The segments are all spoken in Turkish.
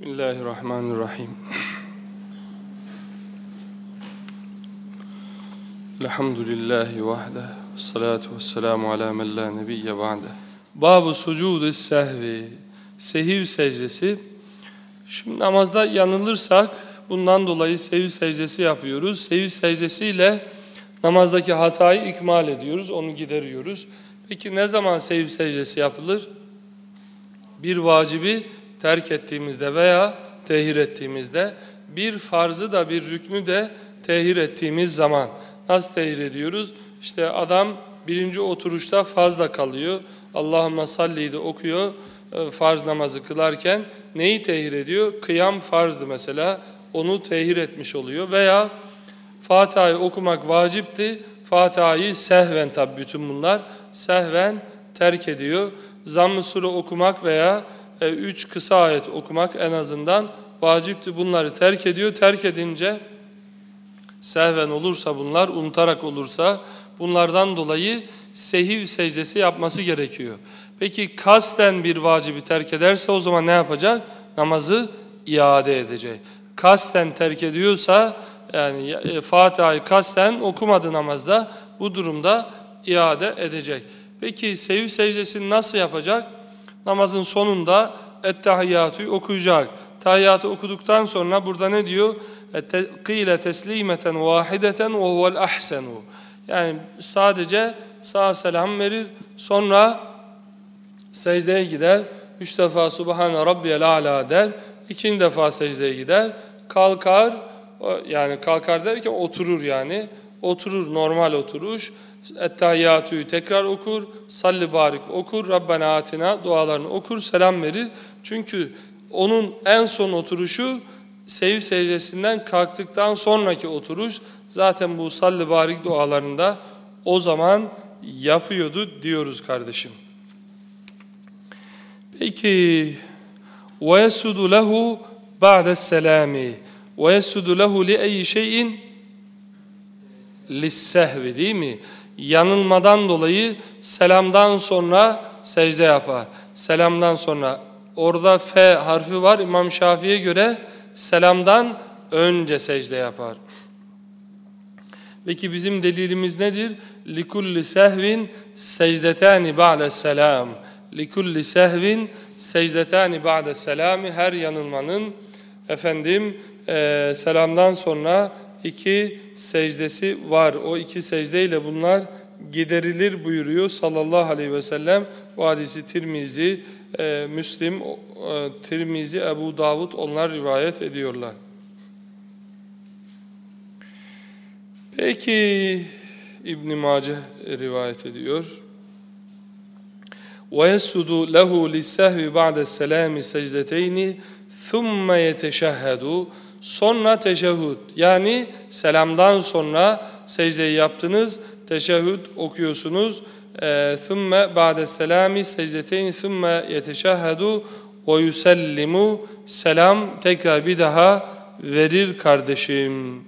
Bismillahirrahmanirrahim. Elhamdülillahi vahde. Salatu vesselamu ala men la nebiyye ba'de. Babu sucudu sehvi. Sehiv secdesi. Şimdi namazda yanılırsak bundan dolayı sehiv secdesi yapıyoruz. Sehiv secdesiyle namazdaki hatayı ikmal ediyoruz, onu gideriyoruz. Peki ne zaman sehiv secdesi yapılır? Bir vacibi terk ettiğimizde veya tehir ettiğimizde bir farzı da bir rüknü de tehir ettiğimiz zaman nasıl tehir ediyoruz? İşte adam birinci oturuşta fazla kalıyor. Allahümme salli'yi de okuyor e, farz namazı kılarken neyi tehir ediyor? Kıyam farzdı mesela onu tehir etmiş oluyor veya Fatiha'yı okumak vacipti. Fatiha'yı sehven tabi bütün bunlar sehven terk ediyor. Zamm-ı okumak veya üç kısa ayet okumak en azından vacipti. Bunları terk ediyor. Terk edince sehven olursa bunlar, unutarak olursa bunlardan dolayı sehiv secdesi yapması gerekiyor. Peki kasten bir vacibi terk ederse o zaman ne yapacak? Namazı iade edecek. Kasten terk ediyorsa yani e, Fatiha'yı kasten okumadı namazda bu durumda iade edecek. Peki sehiv secdesini nasıl yapacak? Namazın sonunda ettehiyyatü okuyacak. Tahiyyatı okuduktan sonra burada ne diyor? Kıyle teslimeten vahideten ve huvel ahsenu. Yani sadece sağ selam verir. Sonra secdeye gider. Üç defa Subhane Rabbiyel Ala der. İkinci defa secdeye gider. Kalkar. Yani kalkar derken oturur yani. Oturur normal oturuş. Ettehiyyatü'yü tekrar okur, salli barik okur, Rabbena atina dualarını okur, selam verir. Çünkü onun en son oturuşu sev secdesinden kalktıktan sonraki oturuş zaten bu salli barik dualarında o zaman yapıyordu diyoruz kardeşim. Peki وَيَسُدُ لَهُ بَعْدَ السَّلَامِ وَيَسُدُ لَهُ لِأَيِّ شَيْءٍ لِلسَّهْوِ değil mi? yanılmadan dolayı selamdan sonra secde yapar. Selamdan sonra orada F harfi var İmam Şafii'ye göre selamdan önce secde yapar. Peki bizim delilimiz nedir? لِكُلِّ سَهْوٍ سَجْدَتَانِ بَعْدَ السَّلَامِ لِكُلِّ سَهْوٍ سَجْدَتَانِ بَعْدَ السَّلَامِ Her yanılmanın efendim e, selamdan sonra iki secdesi var. O iki secdeyle bunlar giderilir buyuruyor sallallahu aleyhi ve sellem. Bu hadisi Tirmizi, e, Müslim, e, Tirmizi, Ebu Davud onlar rivayet ediyorlar. Peki İbn Mace rivayet ediyor. وَيَسُدُ لَهُ لِسَّهْوِ بَعْدَ السَّلَامِ سَجْدَتَيْنِ ثُمَّ يَتَشَهَّدُ Sonra teşehhüd yani selamdan sonra secdeyi yaptınız, teşehhüd okuyorsunuz. ثُمَّ بَعْدَ السَّلَامِ سَجْدَتَيْنِ ثُمَّ يَتَشَهَّدُ وَيُسَلِّمُ Selam tekrar bir daha verir kardeşim.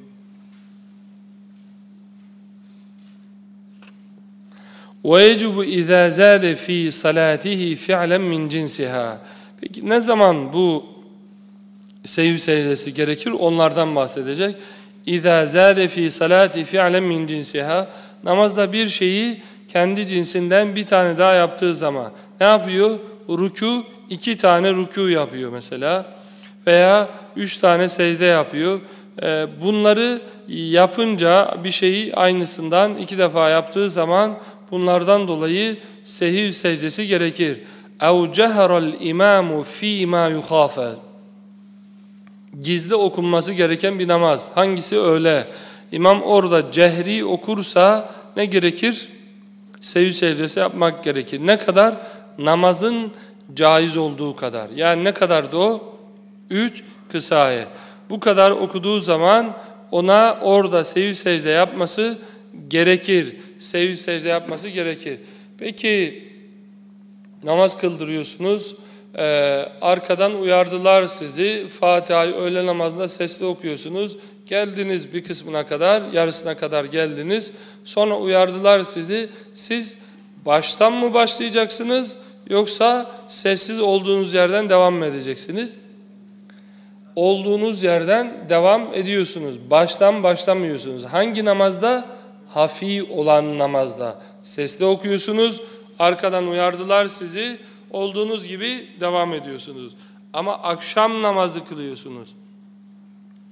وَيَجُبُ اِذَا زَادَ ف۪ي صَلَاتِهِ فِعْلًا مِنْ جِنْسِهَا Peki ne zaman bu sehiv secdesi gerekir. Onlardan bahsedecek. İza zade fi salati fi'len min cinsiha namazda bir şeyi kendi cinsinden bir tane daha yaptığı zaman ne yapıyor? Ruku iki tane ruku yapıyor mesela veya üç tane secde yapıyor. Ee, bunları yapınca bir şeyi aynısından iki defa yaptığı zaman bunlardan dolayı sehiv secdesi gerekir. اَوْ جَهَرَ الْاِمَامُ ف۪ي مَا يُخَافَ gizli okunması gereken bir namaz. Hangisi öyle? İmam orada cehri okursa ne gerekir? Sevgi secdesi yapmak gerekir. Ne kadar? Namazın caiz olduğu kadar. Yani ne kadar da o? Üç kısaye. Bu kadar okuduğu zaman ona orada sevgi secde yapması gerekir. Sevgi secde yapması gerekir. Peki namaz kıldırıyorsunuz. Ee, arkadan uyardılar sizi. Fatiha'yı öğle namazında sesli okuyorsunuz. Geldiniz bir kısmına kadar, yarısına kadar geldiniz. Sonra uyardılar sizi. Siz baştan mı başlayacaksınız yoksa sessiz olduğunuz yerden devam mı edeceksiniz? olduğunuz yerden devam ediyorsunuz. Baştan başlamıyorsunuz. Hangi namazda? Hafi olan namazda. Sesli okuyorsunuz. Arkadan uyardılar sizi. Olduğunuz gibi devam ediyorsunuz. Ama akşam namazı kılıyorsunuz.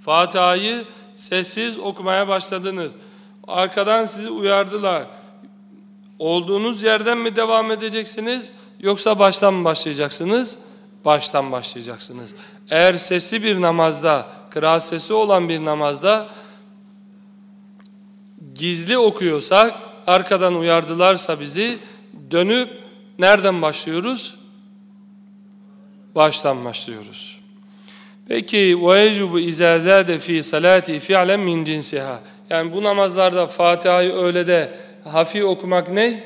Fatiha'yı sessiz okumaya başladınız. Arkadan sizi uyardılar. Olduğunuz yerden mi devam edeceksiniz yoksa baştan mı başlayacaksınız? Baştan başlayacaksınız. Eğer sesli bir namazda, kıraat sesi olan bir namazda gizli okuyorsak, arkadan uyardılarsa bizi dönüp nereden başlıyoruz? Baştan başlıyoruz. Peki وَيَجُبُ اِذَا زَادَ ف۪ي صَلَاتِ فِعْلًا مِنْ جِنْسِهَا Yani bu namazlarda Fatiha'yı öyle de hafi okumak ne?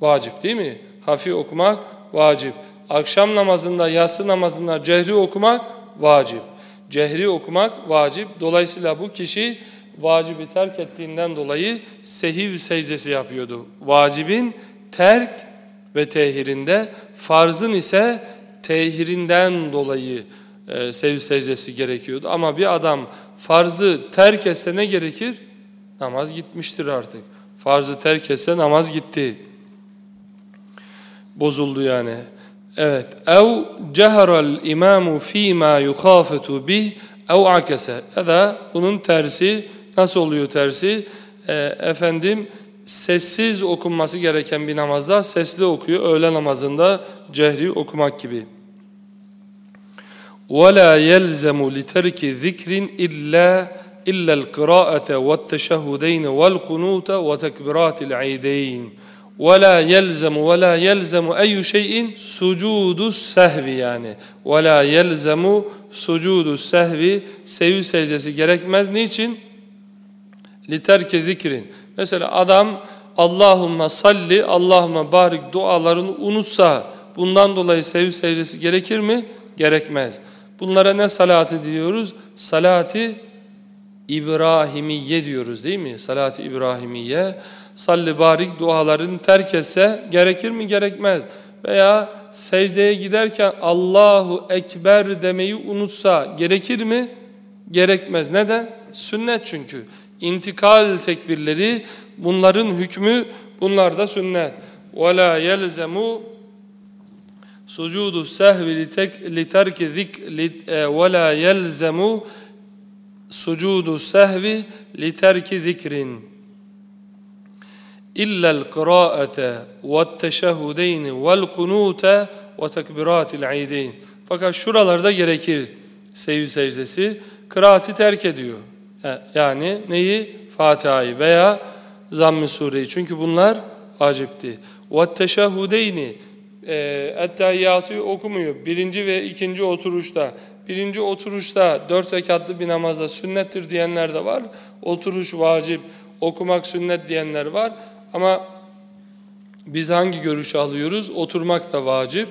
Vacip değil mi? Hafi okumak vacip. Akşam namazında, yatsı namazında cehri okumak vacip. Cehri okumak vacip. Dolayısıyla bu kişi vacibi terk ettiğinden dolayı sehiv secdesi yapıyordu. Vacibin terk ve tehirinde, farzın ise tehirinden dolayı e, sehiv secdesi gerekiyordu. Ama bir adam farzı terk etse ne gerekir? Namaz gitmiştir artık. Farzı terk etse namaz gitti. Bozuldu yani. Evet. Ev ceherel imamu fîmâ yukhâfetu bih ev akese. Ya da bunun tersi nasıl oluyor tersi? E, efendim sessiz okunması gereken bir namazda sesli okuyor. Öğle namazında cehri okumak gibi. وَلَا يَلْزَمُ لِتَرْكِ ذِكْرٍ إِلَّا إِلَّا الْقِرَاءَةَ وَالتَّشَهُدَيْنِ وَالْقُنُوتَ وَتَكْبِرَاتِ الْعِيدَيْنِ وَلَا يَلْزَمُ وَلَا يَلْزَمُ أَيُّ شَيْءٍ سُجُودُ السَّهْوِ yani. وَلَا يَلْزَمُ سُجُودُ السَّهْوِ Sevgi secdesi gerekmez. Niçin? لِتَرْكِ zikrin. Mesela adam Allahümme salli, Allahümme barik dualarını unutsa bundan dolayı sevgi secdesi gerekir mi? Gerekmez. Bunlara ne salatı diyoruz? Salati İbrahimiye diyoruz değil mi? Salat-ı İbrahimiye. Salli barik dualarını terk etse gerekir mi? Gerekmez. Veya secdeye giderken Allahu Ekber demeyi unutsa gerekir mi? Gerekmez. Neden? Sünnet çünkü. İntikal tekbirleri bunların hükmü bunlar da sünnet. وَلَا يَلْزَمُ sucudu sehvi literki zik ve la yelzemu sucudu sehvi literki zikrin illa'l kıraate ve't teşehhudeyn vel kunute ve tekbiratil eideyn. Fakat şuralarda gerekir sevgi secdesi. Kıraati terk ediyor. Yani neyi? Fatiha'yı veya Zamm-ı Sure'yi. Çünkü bunlar. Ve teşehhudeyni e, ettehiyyatı okumuyor. Birinci ve ikinci oturuşta. Birinci oturuşta dört rekatlı bir namazda sünnettir diyenler de var. Oturuş vacip, okumak sünnet diyenler var. Ama biz hangi görüşü alıyoruz? Oturmak da vacip,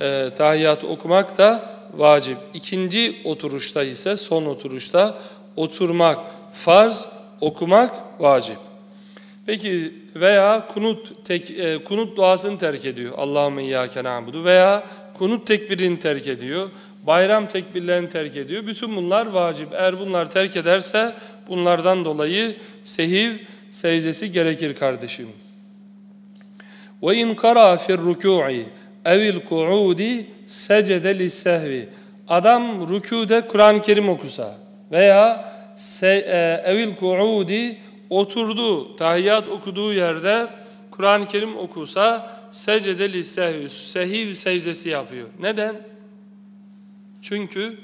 e, tahiyyatı okumak da vacip. İkinci oturuşta ise son oturuşta oturmak farz, okumak vacip. Peki veya kunut tek, e, kunut duasını terk ediyor. Allahümme iyyâke na'budu veya kunut tekbirini terk ediyor. Bayram tekbirlerini terk ediyor. Bütün bunlar vacip. Eğer bunlar terk ederse bunlardan dolayı sehiv secdesi gerekir kardeşim. Ve in qara fi'r ruku'i evil ku'udi secde lis-sehvi. Adam rükûde Kur'an-ı Kerim okusa veya e, evil ku'udi oturdu, tahiyyat okuduğu yerde Kur'an-ı Kerim okusa secde lissehvi, sehiv secdesi yapıyor. Neden? Çünkü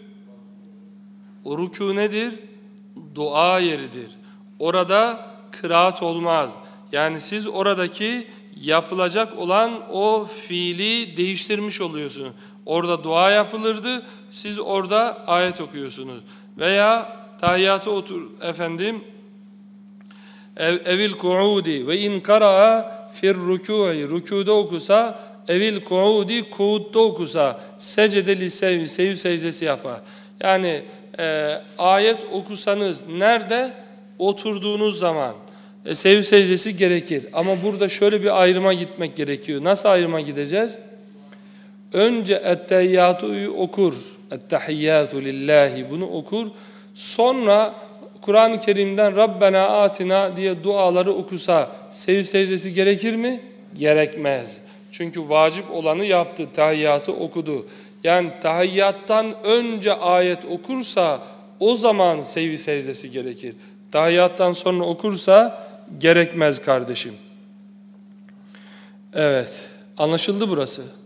rükû nedir? Dua yeridir. Orada kıraat olmaz. Yani siz oradaki yapılacak olan o fiili değiştirmiş oluyorsunuz. Orada dua yapılırdı, siz orada ayet okuyorsunuz. Veya tahiyyatı otur efendim evil kuudi ve in kara'a fir rükû'i rükûda okusa evil kuudi kuudda okusa secde li sev, sev secdesi yapar. Yani e, ayet okusanız nerede? Oturduğunuz zaman e, sev secdesi gerekir. Ama burada şöyle bir ayrıma gitmek gerekiyor. Nasıl ayrıma gideceğiz? Önce etteyyatı okur. Ettehiyyatu lillahi bunu okur. Sonra Kur'an-ı Kerim'den Rabbena atina diye duaları okusa sev secdesi gerekir mi? Gerekmez. Çünkü vacip olanı yaptı, tahiyyatı okudu. Yani tahiyyattan önce ayet okursa o zaman sevi secdesi gerekir. Tahiyyattan sonra okursa gerekmez kardeşim. Evet, anlaşıldı burası.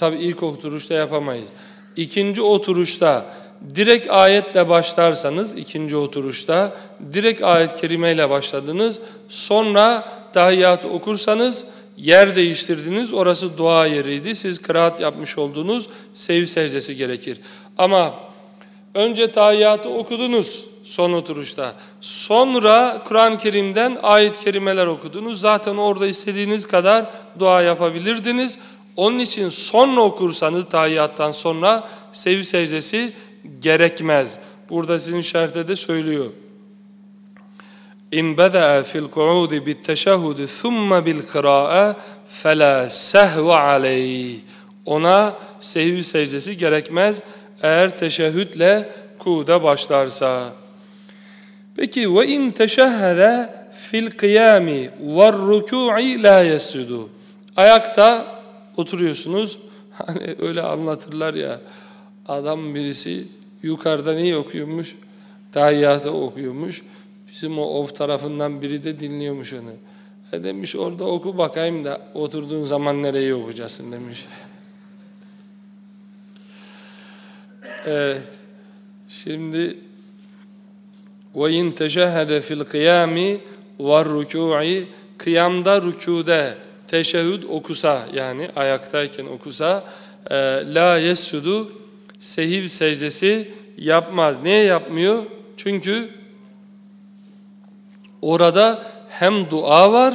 Tabi ilk oturuşta yapamayız. İkinci oturuşta direkt ayetle başlarsanız ikinci oturuşta direkt ayet kerimeyle başladınız. Sonra tahiyyatı okursanız yer değiştirdiniz. Orası dua yeriydi. Siz kıraat yapmış olduğunuz sev secdesi gerekir. Ama önce tahiyyatı okudunuz son oturuşta. Sonra Kur'an-ı Kerim'den ayet kerimeler okudunuz. Zaten orada istediğiniz kadar dua yapabilirdiniz. Onun için sonra okursanız tahiyyattan sonra sev secdesi gerekmez. Burada sizin şerhte de söylüyor. İn bada'a fil qu'udi bit teşehhud thumma bil kıra'a fela sehve aleyh. Ona sehvi secdesi gerekmez eğer teşehhütle kuda başlarsa. Peki ve in teşehhede fil kıyami ve rükû'i la yesjudu. Ayakta oturuyorsunuz. Hani öyle anlatırlar ya. Adam birisi yukarıda neyi okuyormuş? Tahiyyatı okuyormuş. Bizim o of tarafından biri de dinliyormuş onu. E demiş orada oku bakayım da oturduğun zaman nereyi okuyacaksın demiş. evet. Şimdi وَاِنْ تَشَهَدَ فِي الْقِيَامِ وَالرُّكُوعِ Kıyamda, rükude teşehhüd okusa yani ayaktayken okusa e, la yesudu sehiv secdesi yapmaz. Niye yapmıyor? Çünkü orada hem dua var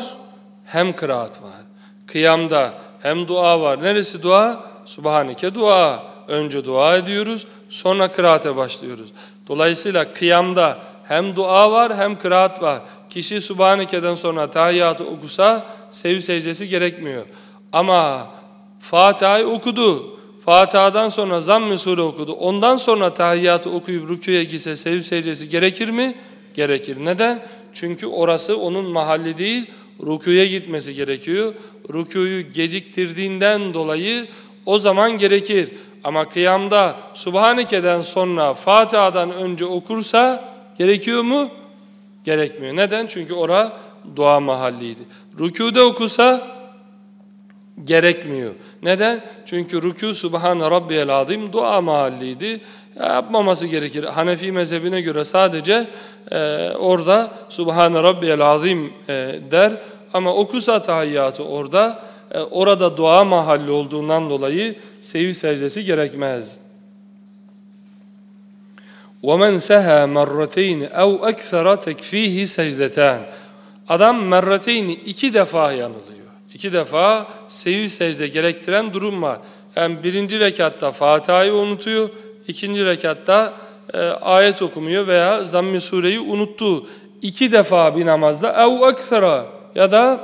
hem kıraat var. Kıyamda hem dua var. Neresi dua? Subhaneke dua. Önce dua ediyoruz, sonra kıraate başlıyoruz. Dolayısıyla kıyamda hem dua var hem kıraat var. Kişi Subhaneke'den sonra tahiyyatı okusa sev secdesi gerekmiyor. Ama Fatiha'yı okudu. Fatiha'dan sonra zamm-ı okudu. Ondan sonra tahiyyatı okuyup rüküye gitse sev secdesi gerekir mi? Gerekir. Neden? Çünkü orası onun mahalli değil, rüküye gitmesi gerekiyor. Rüküyü geciktirdiğinden dolayı o zaman gerekir. Ama kıyamda Subhaneke'den sonra Fatiha'dan önce okursa gerekiyor mu? Gerekmiyor. Neden? Çünkü ora dua mahalliydi. Rükuda okusa gerekmiyor. Neden? Çünkü rükû Subhane Rabbiyel Azim dua mahalliydi. Yapmaması gerekir. Hanefi mezhebine göre sadece e, orada Subhane Rabbiyel Azim e, der. Ama okusa tahiyyatı orada, e, orada dua mahalli olduğundan dolayı sevi secdesi gerekmez. وَمَنْ سَهَى مَرَّتَيْنِ اَوْ اَكْثَرَ تَكْف۪يهِ سَجْدَتَانِ Adam merrateyni iki defa yanılıyor. İki defa sevi secde gerektiren durum var. Yani birinci rekatta Fatiha'yı unutuyor, ikinci rekatta e, ayet okumuyor veya zamm-ı sureyi unuttu. İki defa bir namazda ev aksara ya da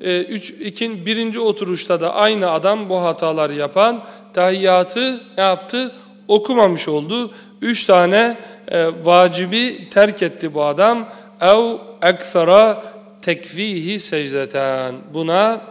e, üç, ikin, birinci oturuşta da aynı adam bu hataları yapan tahiyyatı ne yaptı? Okumamış oldu. Üç tane e, vacibi terk etti bu adam. Ev eksara tekfihi secdeten. Buna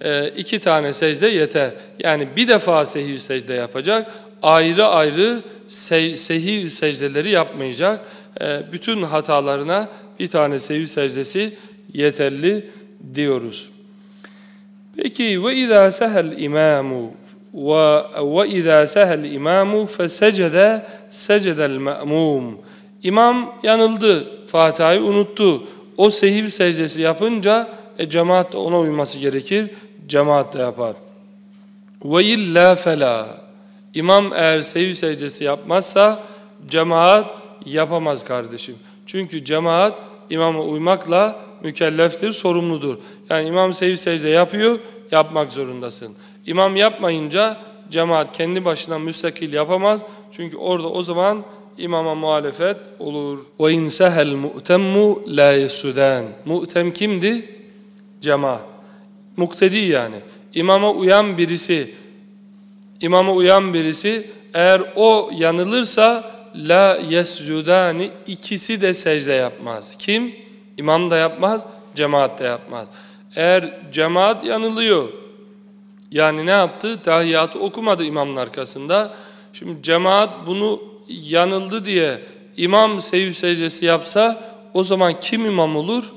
e, iki tane secde yeter. Yani bir defa sehiv secde yapacak. Ayrı ayrı se sehiv secdeleri yapmayacak. E, bütün hatalarına bir tane sehiv secdesi yeterli diyoruz. Peki ve izâ sehel imamu ve izâ sehel imamu fesecede secedel me'mum. İmam yanıldı, Fatiha'yı unuttu. O sehiv secdesi yapınca e, cemaat de ona uyması gerekir. Cemaat de yapar. İlla fela. İmam eğer sehiv secdesi yapmazsa cemaat yapamaz kardeşim. Çünkü cemaat imama uymakla mükelleftir, sorumludur. Yani imam sehiv secde yapıyor, yapmak zorundasın. İmam yapmayınca cemaat kendi başına müstakil yapamaz. Çünkü orada o zaman imama muhalefet olur. Ve in sehel mu'temmu la yesudan. Mu'tem kimdi? Cemaat. Muktedi yani. İmama uyan birisi İmama uyan birisi eğer o yanılırsa la yescudani ikisi de secde yapmaz. Kim? İmam da yapmaz, cemaat de yapmaz. Eğer cemaat yanılıyor, yani ne yaptı? Tahiyyatı okumadı imamın arkasında. Şimdi cemaat bunu yanıldı diye imam seyyü secdesi yapsa o zaman kim imam olur?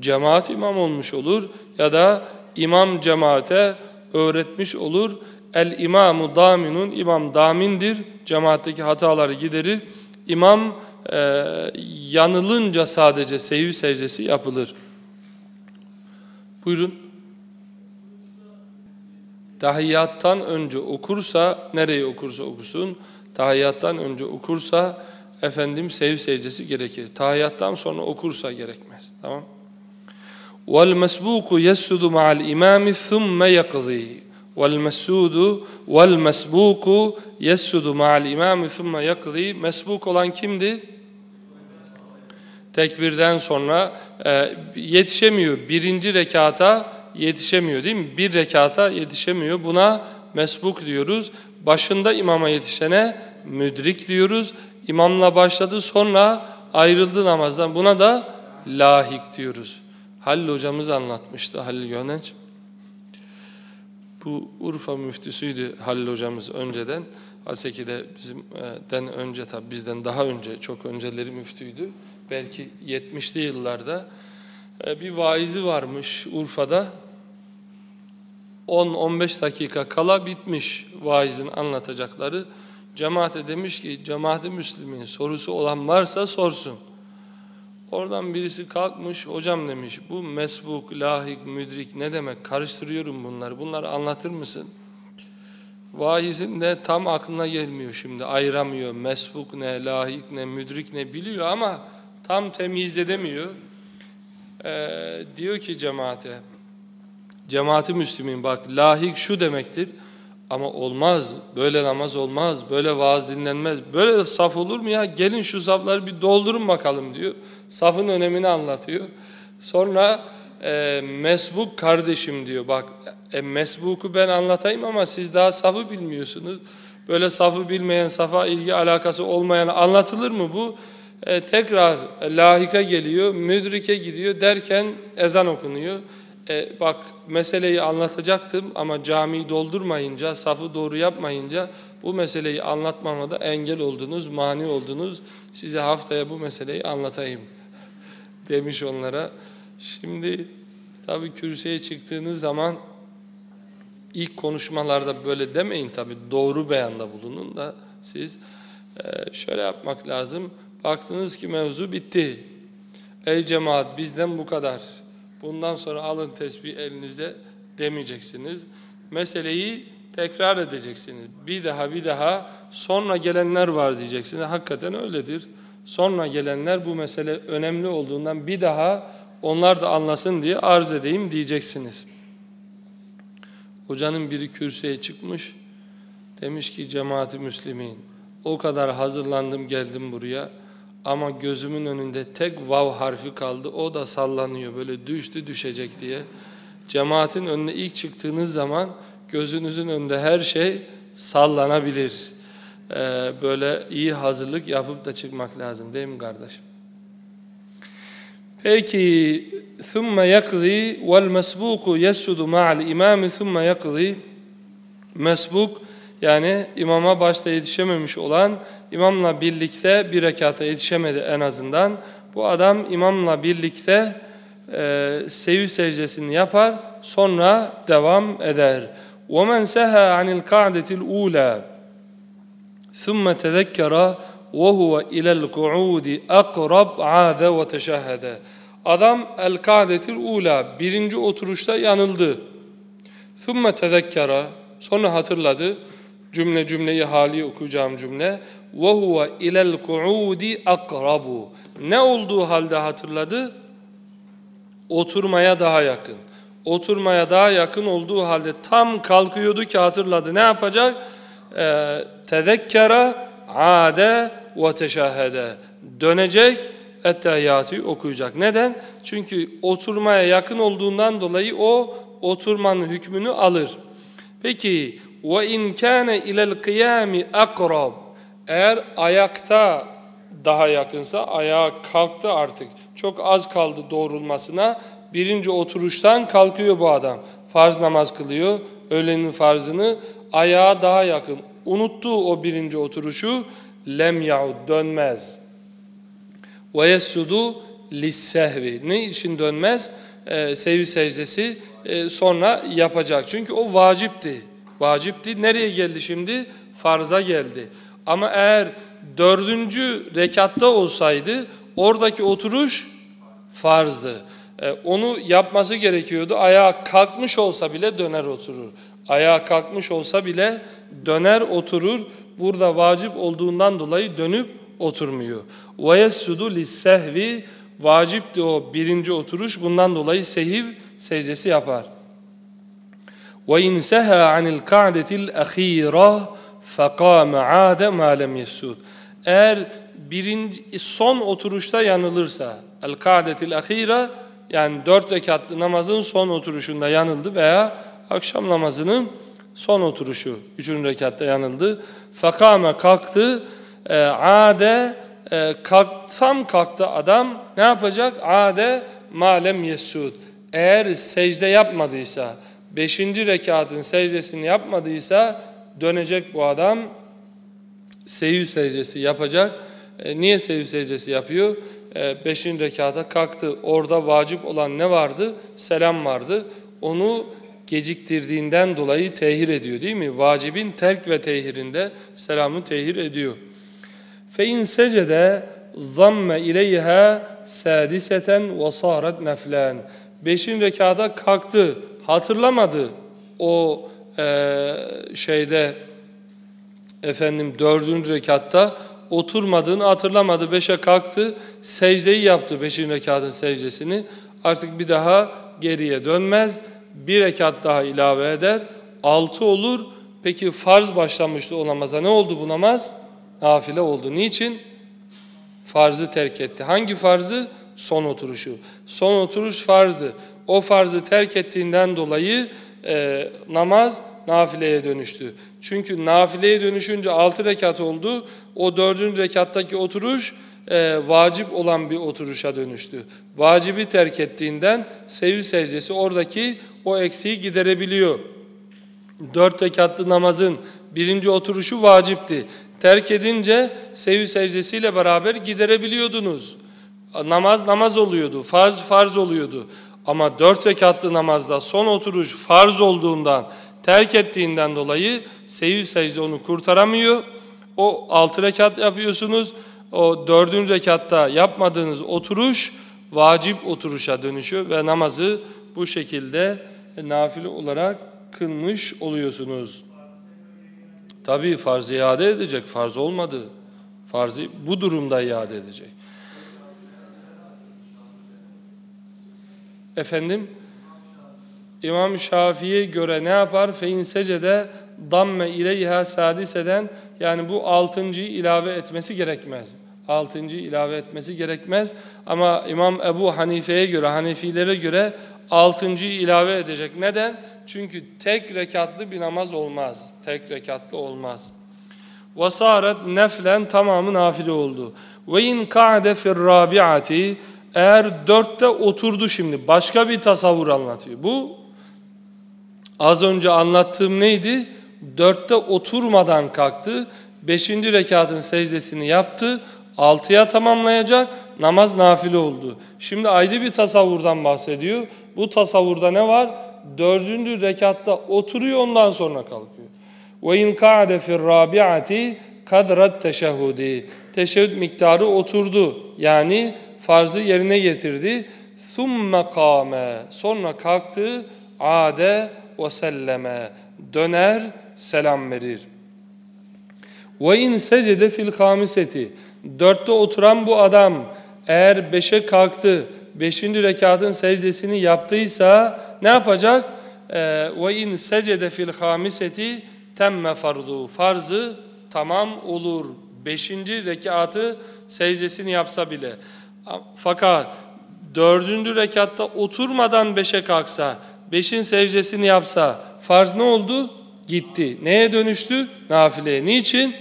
Cemaat imam olmuş olur ya da imam cemaate öğretmiş olur. El imamu daminun, imam damindir, cemaatteki hataları giderir. İmam e, yanılınca sadece seyyü secdesi yapılır. Buyurun. Tahiyyattan önce okursa, nereyi okursa okusun, tahiyyattan önce okursa efendim sev secdesi gerekir. Tahiyyattan sonra okursa gerekmez. Tamam? وَالْمَسْبُوقُ يَسُّدُ مَعَ الْاِمَامِ ثُمَّ يَقْضِي وَالْمَسُّودُ وَالْمَسْبُوقُ يَسُّدُ مَعَ الْاِمَامِ ثُمَّ يَقْضِي Mesbuk olan kimdi? Tekbirden sonra e, yetişemiyor. Birinci rekata yetişemiyor değil mi? Bir rekata yetişemiyor. Buna mesbuk diyoruz. Başında imama yetişene müdrik diyoruz. İmamla başladı sonra ayrıldı namazdan. Buna da lahik diyoruz. Halil hocamız anlatmıştı Halil Gönenç. Bu Urfa müftüsüydü Halil hocamız önceden. Haseki'de bizimden önce tabi bizden daha önce çok önceleri müftüydü. Belki 70'li yıllarda e, bir vaizi varmış Urfa'da. 10-15 dakika kala bitmiş vaizin anlatacakları. Cemaate demiş ki cemaati müslimin sorusu olan varsa sorsun. Oradan birisi kalkmış hocam demiş bu mesbuk, lahik, müdrik ne demek karıştırıyorum bunları bunları anlatır mısın? Vaizin de tam aklına gelmiyor şimdi ayıramıyor mesbuk ne, lahik ne, müdrik ne biliyor ama tam temyiz edemiyor. Ee, diyor ki cemaate Cemaati Müslümin bak lahik şu demektir. Ama olmaz, böyle namaz olmaz, böyle vaaz dinlenmez, böyle saf olur mu ya? Gelin şu safları bir doldurun bakalım diyor. Safın önemini anlatıyor. Sonra e, mesbuk kardeşim diyor. Bak e, mesbuku ben anlatayım ama siz daha safı bilmiyorsunuz. Böyle safı bilmeyen, safa ilgi alakası olmayan anlatılır mı bu? E, tekrar lahika geliyor, müdrike gidiyor derken ezan okunuyor. E, bak meseleyi anlatacaktım ama camiyi doldurmayınca, safı doğru yapmayınca bu meseleyi anlatmama da engel oldunuz, mani oldunuz. Size haftaya bu meseleyi anlatayım demiş onlara. Şimdi tabii kürsüye çıktığınız zaman ilk konuşmalarda böyle demeyin tabii doğru beyanda bulunun da siz e, şöyle yapmak lazım. Baktınız ki mevzu bitti. Ey cemaat bizden bu kadar. Bundan sonra alın tesbih elinize demeyeceksiniz. Meseleyi tekrar edeceksiniz. Bir daha bir daha sonra gelenler var diyeceksiniz. Hakikaten öyledir. Sonra gelenler bu mesele önemli olduğundan bir daha onlar da anlasın diye arz edeyim diyeceksiniz. Hocanın biri kürsüye çıkmış. Demiş ki cemaati müslimin o kadar hazırlandım geldim buraya. Ama gözümün önünde tek vav harfi kaldı. O da sallanıyor böyle düştü düşecek diye. Cemaatin önüne ilk çıktığınız zaman gözünüzün önünde her şey sallanabilir. Ee, böyle iyi hazırlık yapıp da çıkmak lazım değil mi kardeşim? Peki ثُمَّ يَقْضِي وَالْمَسْبُوقُ يَسُّدُ مَعَ الْاِمَامِ ثُمَّ يَقْضِي Mesbuk yani imama başta yetişememiş olan imamla birlikte bir rekata yetişemedi en azından. Bu adam imamla birlikte e, sevi secdesini yapar sonra devam eder. وَمَنْ سَهَا عَنِ الْقَعْدَةِ الْعُولَى ثُمَّ تَذَكَّرَ وَهُوَ إِلَى الْقُعُودِ أَقْرَبْ عَادَ وَتَشَهَّدَ Adam el-kâdetil ula birinci oturuşta yanıldı. ثُمَّ تَذَكَّرَ Sonra hatırladı cümle cümleyi hali okuyacağım cümle. Ve huve ilel kuudi akrabu. Ne olduğu halde hatırladı? Oturmaya daha yakın. Oturmaya daha yakın olduğu halde tam kalkıyordu ki hatırladı. Ne yapacak? Ee, tezekkera ade ve teşahede dönecek etteyyatı okuyacak. Neden? Çünkü oturmaya yakın olduğundan dolayı o oturmanın hükmünü alır. Peki Ve in kana ila'l kıyami akrab. Eğer ayakta daha yakınsa ayağa kalktı artık. Çok az kaldı doğrulmasına. Birinci oturuştan kalkıyor bu adam. Farz namaz kılıyor. Öğlenin farzını ayağa daha yakın. Unuttu o birinci oturuşu. Lem yaud dönmez. Ve yesudu lissehvi. Ne için dönmez? Ee, sevgi secdesi e, sonra yapacak. Çünkü o vacipti. Vacipti. Nereye geldi şimdi? Farza geldi. Ama eğer dördüncü rekatta olsaydı oradaki oturuş farzdı. Ee, onu yapması gerekiyordu. Ayağa kalkmış olsa bile döner oturur. Ayağa kalkmış olsa bile döner oturur. Burada vacip olduğundan dolayı dönüp oturmuyor. وَيَسُّدُ لِسَّهْوِ Vacipti o birinci oturuş. Bundan dolayı sehiv secdesi yapar. وَاِنْ سَهَا عَنِ الْقَعْدَةِ الْأَخِيرَةِ فَقَامَ عَادَ مَا لَمْ يَسُّدْ Eğer birinci, son oturuşta yanılırsa el-ka'detil ahira yani dört rekatlı namazın son oturuşunda yanıldı veya akşam namazının son oturuşu üçüncü rekatta yanıldı. Fakame kalktı e, ade e, kalksam kalktı adam ne yapacak? Ade malem yesud. Eğer secde yapmadıysa, beşinci rekatın secdesini yapmadıysa dönecek bu adam seyyü secdesi yapacak. E, niye seyyü secdesi yapıyor? E, beşinci rekata kalktı. Orada vacip olan ne vardı? Selam vardı. Onu geciktirdiğinden dolayı tehir ediyor değil mi? Vacibin terk ve tehirinde selamı tehir ediyor. Fe in secede zamme ileyha sadiseten ve saret neflen. Beşin rekata kalktı hatırlamadı o e, şeyde efendim dördüncü rekatta oturmadığını hatırlamadı. Beşe kalktı, secdeyi yaptı beşinci rekatın secdesini. Artık bir daha geriye dönmez. Bir rekat daha ilave eder. Altı olur. Peki farz başlamıştı o namaza. Ne oldu bu namaz? Nafile oldu. Niçin? Farzı terk etti. Hangi farzı? Son oturuşu. Son oturuş farzdı. O farzı terk ettiğinden dolayı e, namaz nafileye dönüştü. Çünkü nafileye dönüşünce altı rekat oldu. O dördüncü rekattaki oturuş e, vacip olan bir oturuşa dönüştü. Vacibi terk ettiğinden sevi secdesi oradaki o eksiği giderebiliyor. Dört rekatlı namazın birinci oturuşu vacipti. Terk edince sevi secdesiyle beraber giderebiliyordunuz. Namaz namaz oluyordu, farz farz oluyordu. Ama dört rekatlı namazda son oturuş farz olduğundan, terk ettiğinden dolayı sehiv secde onu kurtaramıyor. O altı rekat yapıyorsunuz. O dördüncü rekatta yapmadığınız oturuş vacip oturuşa dönüşüyor ve namazı bu şekilde nafile olarak kılmış oluyorsunuz. Tabi farz iade edecek, farz olmadı. Farzı bu durumda iade edecek. Efendim İmam Şafii'ye göre ne yapar? Feinsecede damme ileyha sadiseden yani bu altıncıyı ilave etmesi gerekmez. Altıncıyı ilave etmesi gerekmez. Ama İmam Ebu Hanife'ye göre, Hanefilere göre altıncıyı ilave edecek. Neden? Çünkü tek rekatlı bir namaz olmaz. Tek rekatlı olmaz. Vasaret neflen tamamı nafile oldu. Ve in ka'de fir rabiati Eğer dörtte oturdu şimdi, başka bir tasavvur anlatıyor. Bu az önce anlattığım neydi? Dörtte oturmadan kalktı, beşinci rekatın secdesini yaptı, altıya tamamlayacak, namaz nafile oldu. Şimdi ayrı bir tasavvurdan bahsediyor. Bu tasavvurda ne var? Dördüncü rekatta oturuyor ondan sonra kalkıyor. وَاِنْ قَعْدَ فِي الرَّابِعَةِ kadrat teşehhudi. Teşehhüd miktarı oturdu. Yani farzı yerine getirdi. Summe kâme sonra kalktı ade ve selleme döner selam verir. Ve in secde fil hamiseti dörtte oturan bu adam eğer beşe kalktı beşinci rekatın secdesini yaptıysa ne yapacak? Ee, ve in secde fil hamiseti temme fardu farzı tamam olur. Beşinci rekatı secdesini yapsa bile. Fakat dördüncü rekatta oturmadan beşe kalksa, beşin secdesini yapsa farz ne oldu? gitti. Neye dönüştü? Nafileye. Niçin?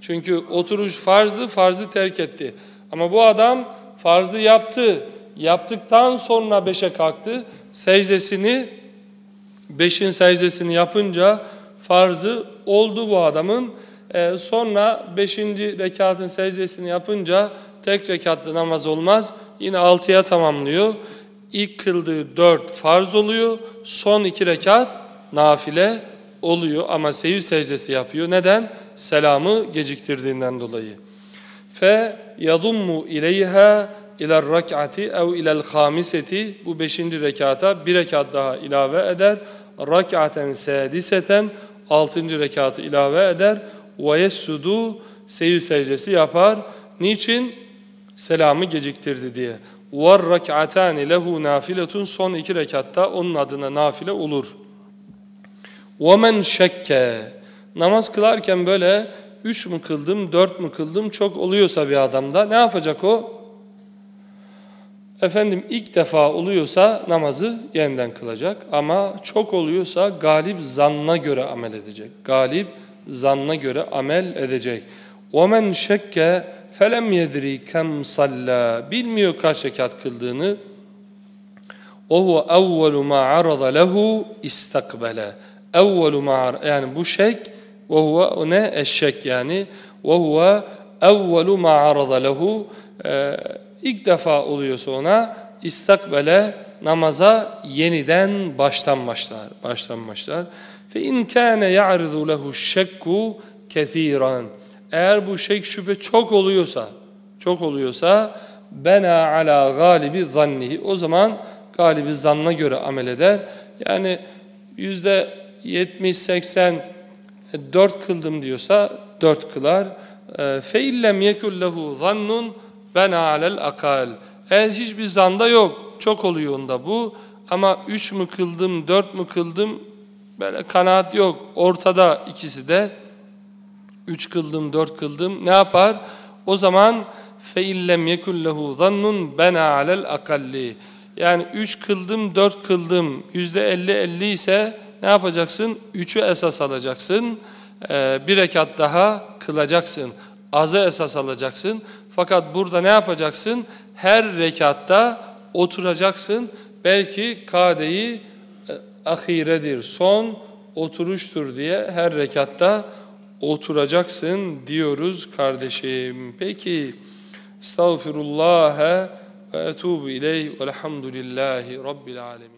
Çünkü oturuş farzı, farzı terk etti. Ama bu adam farzı yaptı. Yaptıktan sonra beşe kalktı. Secdesini, beşin secdesini yapınca farzı oldu bu adamın. Ee, sonra beşinci rekatın secdesini yapınca tek rekatlı namaz olmaz. Yine altıya tamamlıyor. İlk kıldığı dört farz oluyor. Son iki rekat nafile oluyor ama sehiv secdesi yapıyor. Neden? Selamı geciktirdiğinden dolayı. Fe yadummu ileyha ila rak'ati ev ila'l hamiseti bu beşinci rekata bir rekat daha ilave eder. Rak'aten sadiseten altıncı rekatı ilave eder. Ve yessudu sehiv secdesi yapar. Niçin? Selamı geciktirdi diye. Var rak'atani lehu nafiletun son iki rekatta onun adına nafile olur. وَمَنْ şekke Namaz kılarken böyle üç mü kıldım, dört mü kıldım çok oluyorsa bir adamda ne yapacak o? Efendim ilk defa oluyorsa namazı yeniden kılacak ama çok oluyorsa galip zanna göre amel edecek. Galip zanna göre amel edecek. وَمَنْ şekke felem yedri kem salla. Bilmiyor kaç rekat kıldığını. O huve evvelu ma arada lehu istakbele. Evvelu ma yani bu şek ve huve ne? Eşek yani. Ve huve evvelu ma arada lehu. Ee, ilk defa oluyorsa ona istakbele namaza yeniden baştan başlar baştan başlar fe in kana ya'ridu lehu şekku kesiran eğer bu şek şüphe çok oluyorsa çok oluyorsa bena ala galibi zannihi o zaman galibi zanna göre amel eder yani yüzde 70-80 4 kıldım diyorsa 4 kılar. Fe illem yekul lehu zannun bena alel akal. Eğer hiçbir zanda yok, çok oluyor onda bu. Ama 3 mü kıldım, 4 mü kıldım böyle kanaat yok. Ortada ikisi de 3 kıldım, 4 kıldım ne yapar? O zaman fe illem yekul lehu zannun bena alel akalli. Yani 3 kıldım, 4 kıldım, %50-50 ise ne yapacaksın? Üçü esas alacaksın. Ee, bir rekat daha kılacaksın. Azı esas alacaksın. Fakat burada ne yapacaksın? Her rekatta oturacaksın. Belki kadeyi e, ahiredir, son oturuştur diye her rekatta oturacaksın diyoruz kardeşim. Peki, estağfirullah ve etubu ileyh velhamdülillahi rabbil alemin.